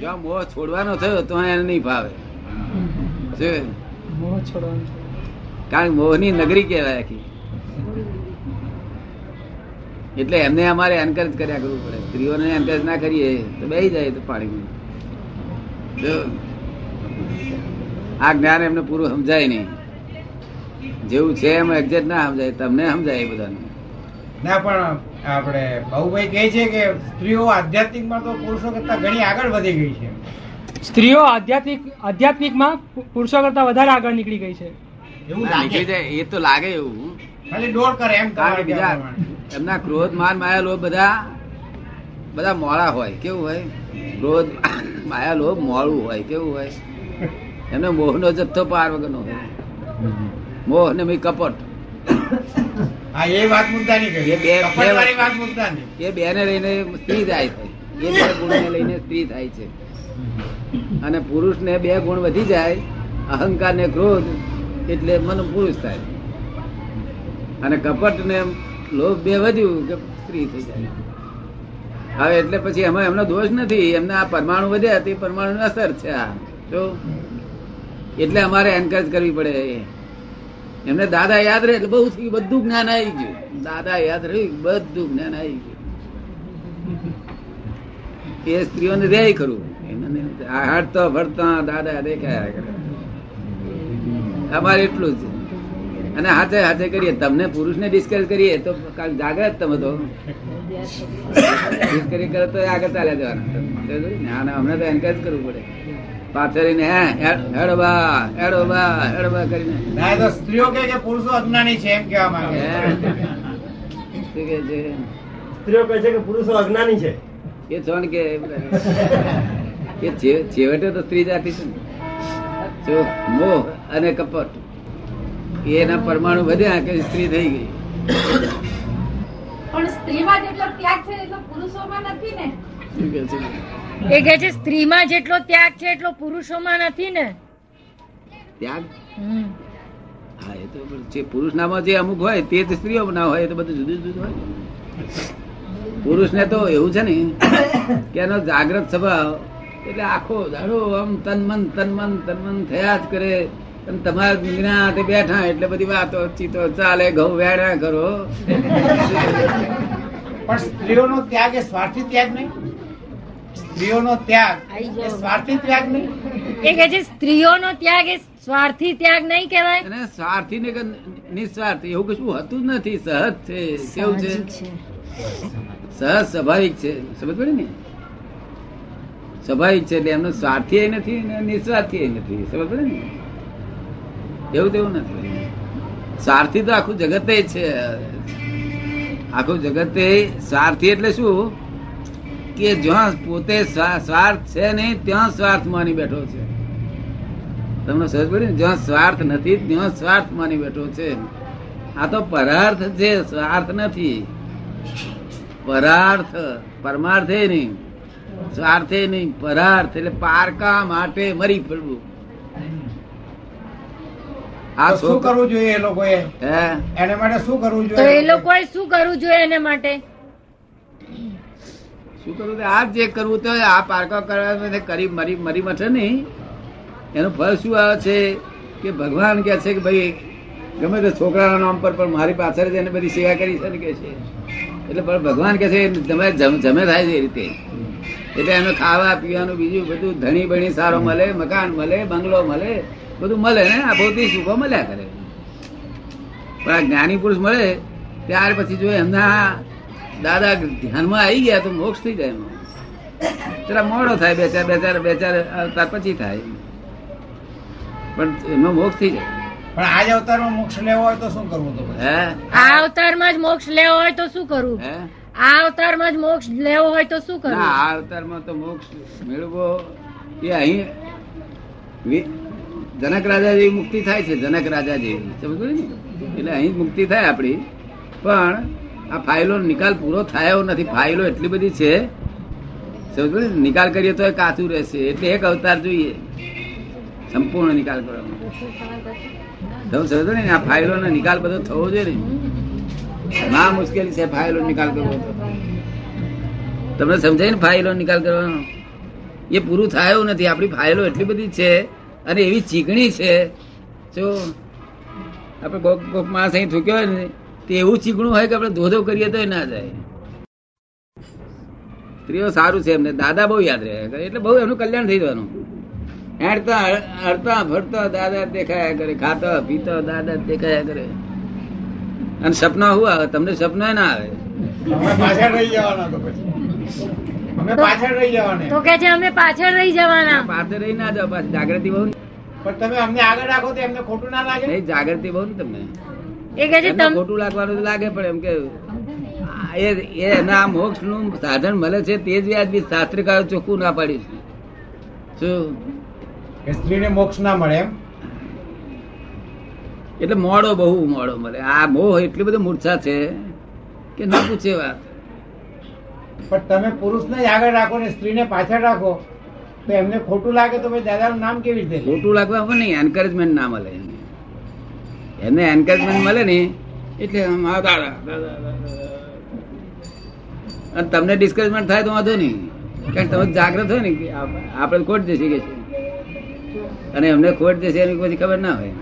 જો મોહ છોડવાનો થયો તો એને નહીં ભાવે કારણ મોહ મોહની નગરી કહેવાય આખી. એટલે એમને અમારે એન્કરેજ કર્યા કરવું પડે. સ્ત્રીઓને એન્કરેજ ના કરીએ તો બે જાય તો પાણીમાં. જો આ જ્ઞાન એમને પૂરું સમજાય નહીં. જેવું છે એમ એક્ઝેક્ટ ના સમજાય. તમને સમજાય એ બધાને. ના પણ આપણે બાહુભાઈ કહે છે કે સ્ત્રીઓ આધ્યાત્મિકમાં તો પુરુષો કરતા ઘણી આગળ વધી ગઈ છે. સ્ત્રીઓ આધ્યાત્મિક આધ્યાત્મિકમાં પુરુષો કરતા વધારે આગળ નીકળી ગઈ છે. એવું લાગે? છે એ તો લાગે એવું. ખાલી દોડ કરે એમ કારણ બીજા એમના ક્રોધ માન માયા લોભ બધા બધા મોડા હોય. કેવું હોય? ક્રોધ માયા લોભ મોળું હોય. કેવું હોય? એમને મોહનો જથ્થો પાર વગરનો હોય. મોહ ને કપટ. હા એ વાત બે- કપટવાળી વાત મુદ્દાની. એ બેને લઈને સ્ત્રી જાય છે. એ બે ગુણને લઈને સ્ત્રી થાય છે. અને પુરુષને બે ગુણ વધી જાય અહંકાર ને ક્રોધ એટલે મન પુરુષ થાય. અને કપટ ને લોભ બે વધ્યું કે સ્ત્રી થઈ જાય. હવે એટલે પછી એમાં એમનો દોષ નથી. એમને આ પરમાણુ વધ્યા તે પરમાણુ અસર છે આ. જો એટલે અમારે એન્કરેજ કરવી પડે એમને દાદા યાદ રહે એટલે બહુ બધું જ્ઞાન આવી ગયું. દાદા યાદ રહ્યું બધું જ્ઞાન આવી ગયું. એ સ્ત્રીઓને રે ખરું. આ ફરતા દાદા દેખાયા કરે. અમારે એટલું જ. અને હાથે હાથે કરીએ. તમને પુરુષને ડિસ્કસ કરીએ તો કાલ જાગ્રત તમે તો. ડિસ્કસ કરે તો આગળ ચાલ્યા જવાના. ના ના તો એન્કરેજ કરવું પડે. પાછળને હે હેડ- હેડો બા હેડો બા હેડો કરીને સ્ત્રીઓ કે પુરુષો અજ્ઞાની છે એમ કહેવા માંગે હે? શું કહે છે? સ્ત્રીઓ કહે છે કે પુરુષો અજ્ઞાની છે. એ છોડ કે એ છેવટે તો સ્ત્રી જાતિ છે જો મોહ અને કપટ એના પરમાણુ વધ્યા કે સ્ત્રી થઈ ગઈ? પણ સ્ત્રીમાં જેટલો ત્યાગ છે એટલો પુરુષોમાં નથી ને. એ કે છે સ્ત્રીમાં જેટલો ત્યાગ છે એટલો પુરુષોમાં નથી ને. ત્યાગ? હા એ તો જે પુરુષનામાં જે અમુક હોય તે જ સ્ત્રીઓ ના હોય એ તો બધું જુદું જુદું હોય. પુરુષ ને તો એવું છે ને કે એનો જાગ્રત સ્વભાવ એટલે આખો દાડો આમ તન મન તન મન તન મન થયા જ કરે. અને તમારા જ્ઞાન બેઠા એટલે બધી વાતો ચીતો ચાલે ઘઉં વેડા કરો. પણ સ્ત્રીઓનો ત્યાગ એ સ્વાર્થી ત્યાગ નહીં. સ્ત્રીઓનો ત્યાગ. એ. સ્વાર્થી ત્યાગ નહીં. એ કે છે સ્ત્રીઓનો ત્યાગ એ સ્વાર્થી ત્યાગ નહીં કહેવાય? અને સ્વાર્થી ને નિસ્વાર્થ એવું કશું હતું જ નથી. સહજ છે કેવું છે? સહજ સ્વાભાવિક છે. સમજ પડે ને? સ્વાભાવિક છે એટલે એમનો સ્વાર્થી નથી ને નિસ્વાર્થી નથી. સમજ પડે ને? એવું તેવું નથી. સ્વાર્થી તો આખું જગતે છે. આખું જગતે સ્વાર્થી એટલે શું? કે જ્યાં પોતે સ્વા- સ્વાર્થ છે નહીં ત્યાં સ્વાર્થ માની બેઠો છે. તમને સમજ પડી જ્યાં સ્વાર્થ નથી ત્યાં સ્વાર્થ માની બેઠો છે. આ તો પરાર્થ છે સ્વાર્થ નથી. પરાર્થ પરમાર્થે નહીં. સ્વાર્થે નહીં પરાર્થ એટલે પારકા માટે મરી પડવું આ શું કરવું જોઈએ એ લોકોએ? હે? એને માટે શું કરવું તો એ લોકોએ શું કરવું જોઈએ એને માટે? શું કરવું આ જે કરવું તો આ પારકા કરવા કરી મરી મરી મઠે નહીં. એનું ફળ શું આવે છે કે ભગવાન કે છે કે ભાઈ, ગમે તે છોકરાના નામ પર, પણ મારી પાછળ એને બધી સેવા કરી છે ને કે છે. એટલે પણ ભગવાન કે છે, તમે જમે થાય છે એ રીતે. એટલે એનું ખાવા, પીવાનું, બીજું બધું ધણી બણી સારો મળે, મકાન મળે, બંગલો મળે, બધું મળે ને આ ભૌતિક સુખો મળ્યા કરે. પણ આ જ્ઞાની પુરુષ મળે, ત્યાર પછી જો એમના દાદા ધ્યાનમાં આવી ગયા તો મોક્ષ થઈ જાય એમાં. જરા મોડો થાય બે ચાર બે ચાર બે ચાર અવતાર પછી થાય. પણ એમાં મોક્ષ થઈ જાય. પણ આજ અવતારમાં મોક્ષ લેવો હોય તો શું કરવું તો હે? આ અવતારમાં જ મોક્ષ લેવો હોય તો શું કરવું? હે? આ અવતારમાં જ મોક્ષ લેવો હોય તો શું કરવું? આ અવતારમાં તો મોક્ષ મેળવો એ અહીં જનક રાજા જેવી મુક્તિ થાય છે જનક રાજા જેવી. સમજ ને? એટલે અહીં મુક્તિ થાય આપણી. પણ આ ફાઇલો નિકાલ પૂરો થયો નથી. ફાઇલો એટલી બધી છે. નિકાલ કરીએ તો એ કાચું રહેશે. એટલે એક અવતાર જોઈએ. સંપૂર્ણ નિકાલ કરવાનો. તમે સમજો ને, આ ફાઇલો નો નિકાલ બધો થવો જોઈએ ને. ના મુશ્કેલી છે ફાઇલો નિકાલ કરવો તમને સમજાય ને ફાઇલો નિકાલ કરવાનો? એ પૂરું થાય નથી. આપણી ફાઇલો એટલી બધી છે અને એવી ચીકણી છે. જો, આપણે કોક કોક માણસ અહીં થૂક્યો હોય ને તે એવું ચીકણું હોય કે આપણે ધોધો કરીએ તો ના જાય. સ્ત્રીઓ સારું છે એમને દાદા બહુ યાદ રહે. એટલે બહુ એમનું કલ્યાણ થઈ જવાનું. હેડતા હડતા ફરતા દાદા દેખાયા કરે ખાતા પીતા દાદા દેખાયા કરે. અને સપના શું આવે? તમને સપના ના આવે. પાછળ રહી જવાના તો પછી. અમે પાછળ રહી જવાના. તો કે છે અમે પાછળ રહી જવાના. પાસે રહી ના જાઓ પાછી જાગૃતિ બહુ ને. પણ તમે અમને આગળ રાખો તો એમને ખોટું ના લાગે? જાગૃતિ બહુ ને તમને. એ કે છે ખોટું લાગવાનું લાગે પણ એમ કે એ એ એના મોક્ષનું સાધન મળે છે તે જ વ્યાજબી શાસ્ત્રકારો ચોખ્ખું ના પાડ્યું છે શું? સ્ત્રીને મોક્ષ ના મળે એમ? એટલે મોડો બહુ મોડો મળે. આ મોહ એટલી બધી મૂર્છા છે કે ના પૂછે વાત. પણ તમે પુરુષને જ આગળ રાખો ને સ્ત્રીને પાછળ રાખો તો એમને ખોટું લાગે તો ભાઈ દાદાનું નામ કેવી રીતે ખોટું લાગવા પણ નહીં એન્કરેજમેન્ટ ના મળે એમને. એમને એન્કરેજમેન્ટ મળે ને, એટલે. અને તમને ડિસ્કરેજમેન્ટ થાય તો વાંધો નહીં. કારણ તમે જાગ્રત હોય ને કે આપણે ખોટ જશે કે છે. અને એમને ખોટ જશે એની પછી ખબર ના હોય.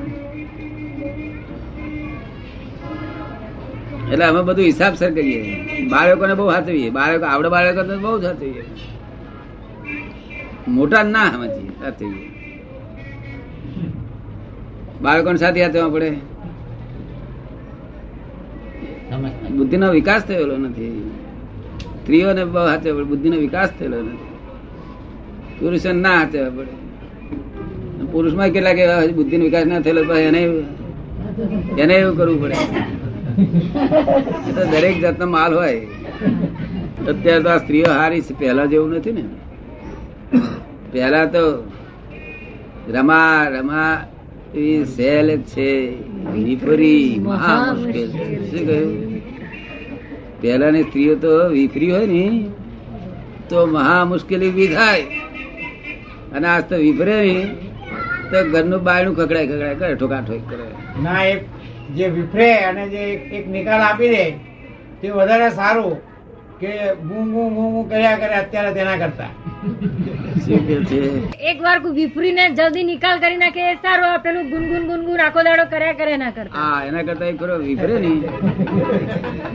એટલે અમે બધું હિસાબ સર કરીએ. બાળકોને બહુ હાથવીએ. બાળકો, આવડે બાળકો બહુ હાથવીએ. મોટા ના સમજીએ હાથવીએ. બાળકોને સાથે હાથવા પડે. બુદ્ધિનો વિકાસ થયેલો નથી. સ્ત્રીઓને બહુ હાથે પડે બુદ્ધિનો વિકાસ થયેલો નથી. પુરુષો ના હાથે પડે. પુરુષમાં કેટલાક એવા બુદ્ધિનો વિકાસ ના થયેલો એને એને એવું કરવું પડે. તો દરેક જાતનો માલ હોય. અત્યારે તો આ સ્ત્રીઓ હારી છે પહેલા જેવું નથી ને. પહેલા તો રમા રમા એવી સહેલ છે વિપરી મહા મુશ્કેલ શું કહ્યું? પહેલાની સ્ત્રીઓ તો વિપરી હોય ને, તો મહા મુશ્કેલી બી થાય. અને આજ તો વિપરે નહીં તો ઘરનું બાયણું ખકડાય ખકડાય કરે ઠોકા ઠોક કરે. ના, એક જે વિપરે અને જે એક નિકાલ આપી દે, તે વધારે સારું કે બૂમ બૂમ ગું કર્યા કરે અત્યારે તેના કરતા. શું કે છે એક વાર વિફરીને જલ્દી નિકાલ કરી નાખે એ સારું આ પેલું ગુનગુન ગુનગુન આખો દાડો કર્યા કરે ના કરતા. હા એના કરતા એક ખરો વિપરે નહીં.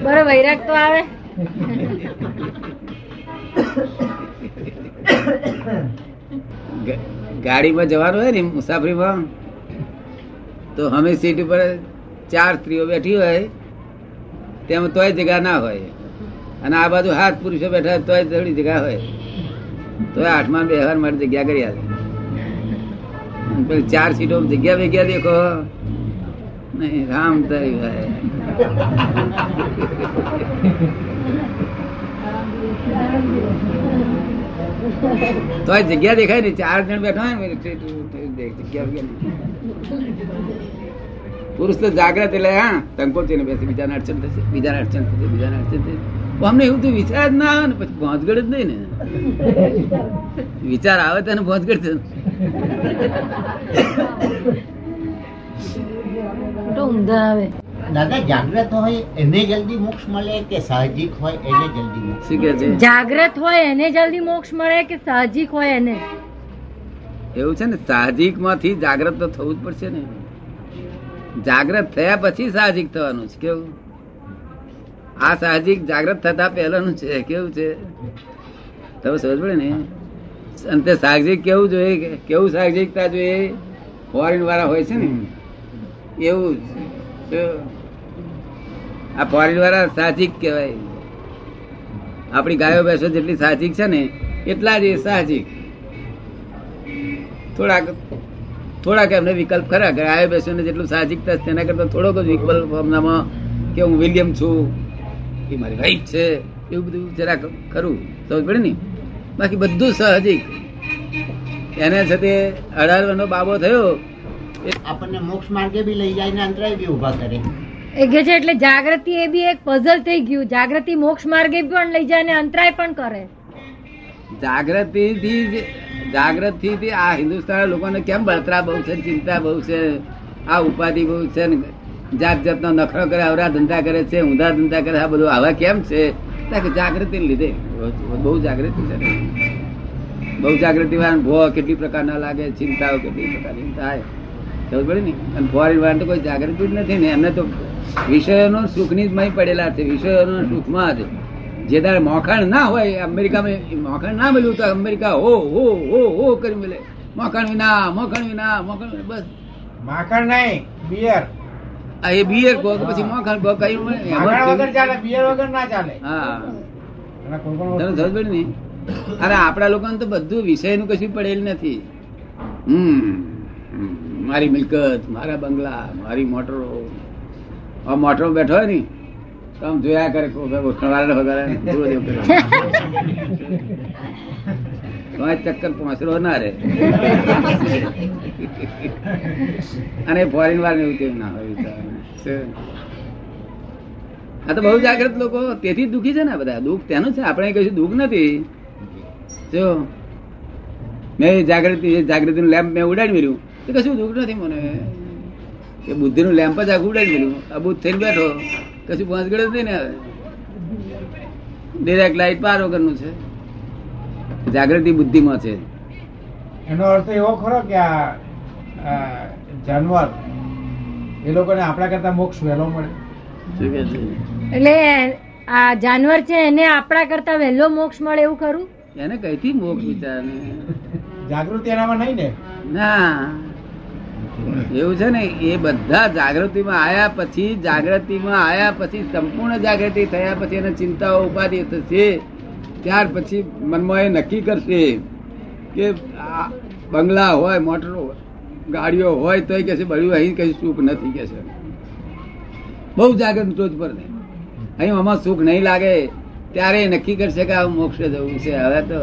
બરો વૈરાગ તો આવે. ગાડીમાં જવાનું હોય ને મુસાફરીમાં તો અમે સીટ ઉપર ચાર સ્ત્રીઓ બેઠી હોય તેમાં તોય જગ્યા ના હોય. અને આ બાજુ હાથ પુરુષો બેઠા હોય તોય થોડી જગ્યા હોય. તોય આઠમા વ્યવહાર માટે જગ્યા કરી આવે ચાર સીટો જગ્યા ભેગ્યા દેખો નહીં રામ તારી ભાઈ. તોય જગ્યા દેખાય ને, ચાર જણ બેઠા હોય તે- તે- તે- તે જગ્યા નહીં. પુરુષ તો જાગ્રત એટલે હા સંકોચી ને બેસે બીજાને અડચણ થશે બીજાને અડચણ થશે બીજાને અડચણ થશે. અમને એવું તો વિચાર જ ના આવે ને પછી પહોંચગડ જ નહીં ને. વિચાર આવે તો એને પહોંચગડ થશે તો ઊંધા આવે. દાદા જાગ્રત હોય એને જલ્દી મોક્ષ મળે કે સાહજિક હોય એને જલ્દી મોક્ષ છે? જાગ્રત હોય એને જલ્દી મોક્ષ મળે કે સાહજિક હોય એને? એવું છે ને સાહજિકમાંથી જાગ્રત તો થવું જ પડશે ને. જાગ્રત થયા પછી સાહજિક થવાનું છે કેવું? આ સાહજિક જાગ્રત થતા પહેલાનું છે કેવું છે? તમે સમજ પડે ને? અંતે સાહજિક કેવું જોઈએ કે- કેવું સાહજિકતા જોઈએ? ફોરેન વાળા હોય છે ને? એવું આ ફોરેન વાળા સાહજિક કહેવાય. આપણી ગાયો ભેંસો જેટલી સાહજિક છે ને એટલા જ એ સાહજિક. થોડાક થોડાક એમને વિકલ્પ ખરા કે આયો બેસીને જેટલું સાહજિકતા છે તેના કરતા થોડોક જ વિકલ્પ હમણાંમાં કે હું વિલિયમ છું એ મારી વાઈફ છે એવું બધું જરાક ખરું. સમજ પડે ને? બાકી બધું સાહજિક. એને છે તે અઢાર બાબો થયો. આપણને મોક્ષ માર્ગે બી લઈ જાય ને અંતરાય બી ઊભા કરે. એ કે છે એટલે જાગૃતિ એ બી એક પઝલ થઈ ગયું. જાગૃતિ મોક્ષ માર્ગે પણ લઈ જાય ને અંતરાય પણ કરે. જાગૃતિ થી જાગૃતિ થી આ હિન્દુસ્તાન લોકોને કેમ બળતરા બહુ છે, ચિંતા બહુ છે, આ ઉપાધિ બહુ છે, ને જાત જાતનો નખરો કરે અવરા ધંધા કરે છે ઊંધા ધંધા કરે, આ બધું આવા કેમ છે? જાગૃતિ લીધે. બહુ જાગૃતિ છે બહુ જાગૃતિ વાળા ભો કેટલી પ્રકારના લાગે, ચિંતાઓ કેટલી પ્રકારની થાય. ખબર પડે ને? અને ફોરેન વાળા તો કોઈ જાગૃતિ જ નથી ને. એમને તો વિષયોનો સુખની જ મય પડેલા છે, વિષયોનો સુખમાં જ. જે તારે મોખાણ ના હોય અમેરિકામાં મોખાણ ના મળ્યું તો અમેરિકા હો હો હો હો કરી મળે મોખાણ વિના મોખાણ વિના મોખાણ બસ. માખણ નહીં બિયર આ એ બિયર કહો પછી મોખાણ કો કઈ માખણ વગર ચાલે બિયર વગર ના ચાલે. હા. તને સમજ પડી ને અરે આપણા લોકોને તો બધું વિષયનું કશું પડેલ નથી. હમ. મારી મિલકત મારા બંગલા મારી મોટરો. આ મોટરો બેઠો હોય ને આમ જોયા કરે ઉઠવાળા વગેરે ચક્કર પહોંચરો ના રે અને ફોરેન વાર એવું કેમ ના હોય આ તો બહુ જાગૃત લોકો. તેથી દુખી છે ને બધા. દુઃખ તેનું છે. આપણે કશું દુઃખ નથી. જો મેં જાગૃતિ જાગૃતિનું લેમ્પ મેં ઉડાડી મેળ્યું. તો કશું દુઃખ નથી મને. એ બુદ્ધિનું લેમ્પ જ આખું ઉડાડી મેળ્યું. આ બુદ્ધ થઈને બેઠો. કશું ગયો જ નહીં ને હવે. ડિરેક્ટ લાઈટ પાર વગરનું છે. જાગૃતિ બુદ્ધિમાં છે. એનો અર્થ એવો ખરો કે આ આ જાનવર એ લોકોને આપણા કરતા મોક્ષ વહેલો મળે. છે? એટલે આ જાનવર છે એને આપણા કરતા વહેલો મોક્ષ મળે એવું ખરું? એને કઈથી મોક્ષ વિચારને? જાગૃતિ એનામાં નહીં ને? ના. એવું છે ને, એ બધા જાગૃતિમાં આયા પછી, જાગૃતિમાં આયા પછી, સંપૂર્ણ જાગૃતિ થયા પછી એને ચિંતાઓ ઉપાધિ થશે. ત્યાર પછી મનમાં એ નક્કી કરશે કે બંગલા હોય, મોટરો ગાડીઓ હોય, તોય કે છે બધું અહીં કઈ સુખ નથી કે છે બહુ જાગૃત ટોચ પર નહીં અહીં આમાં સુખ નહીં લાગે. ત્યારે એ નક્કી કરશે કે આ મોક્ષ જવું છે. હવે તો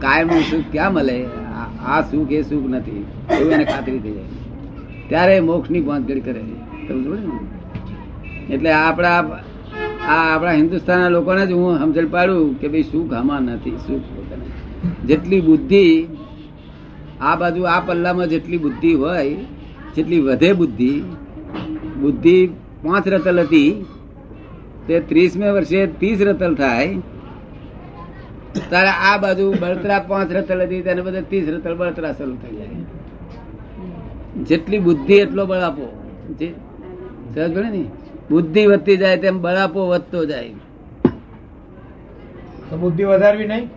કાયમ સુખ ક્યાં મળે? આ સુખ, એ સુખ નથી. એવું એને ખાતરી થઈ જાય. ત્યારે મોક્ષની ગોંધગડ કરે એટલે આપણા, આ આપણા હિન્દુસ્તાનના લોકોને જ હું સમજણ પાડું કે ભાઈ સુખ આમાં નથી, સુખ જેટલી બુદ્ધિ આ બાજુ, આ પલ્લામાં જેટલી બુદ્ધિ હોય, જેટલી વધે બુદ્ધિ બુદ્ધિ પાંચ રતલ હતી, તે ત્રીસમે વર્ષે ત્રીસ રતલ થાય તારે આ બાજુ બળતરા પાંચ રતલ હતી, તેને બધે ત્રીસ રતલ બળતરા શરૂ થઈ જાય. જેટલી બુદ્ધિ એટલો બળ આપો જે સમજ ને? બુદ્ધિ વધતી જાય તેમ બળ આપો વધતો જાય. બુદ્ધિ વધારવી નહીં?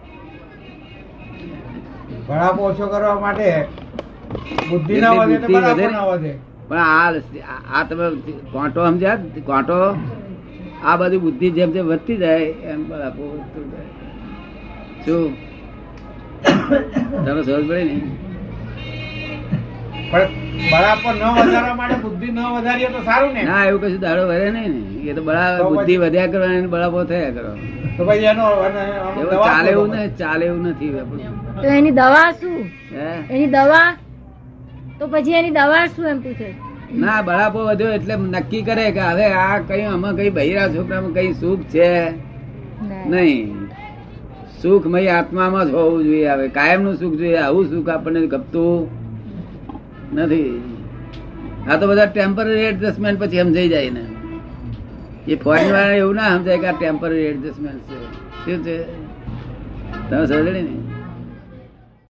ભણાપો ઓછો કરવા માટે બુદ્ધિ ના વધે તો ભણાપો ના વધે. પણ આ આ તમે કોટો સમજ્યા? કોટો આ બધી બુદ્ધિ જેમ જેમ વધતી જાય એમ બળાપો વધતો જાય. શું? તમે સમજ પડે ને? પણ ન વધારવા માટે બુદ્ધિ ન વધારીએ તો સારું ને. ના એવું કશું દાડો વધે નહીં ને. એ તો બળા બુદ્ધિ વધ્યા કરવાની બળાપો થયા કરો. તો એનો ચાલે એવું ને ચાલે એવું નથી તો એની દવા શું? એની દવા? તો પછી એની દવા શું એમ પૂછે? ના બળાપો વધ્યો એટલે નક્કી કરે કે હવે આ કઈ આમાં કઈ બહિરા છોકરામાં કઈ સુખ છે? નહીં. સુખમય આત્મામાં જ હોવું જોઈએ હવે. કાયમનું સુખ જોઈએ આવું સુખ આપણને ગપતું નથી. આ તો બધા ટેમ્પરરી એડજસ્ટમેન્ટ પછી સમજાઈ જાય ને. એ ફોરેન વાળા એવું ના સમજાય કે આ ટેમ્પરરી એડજસ્ટમેન્ટ છે. શું છે? તમે સમજણી ને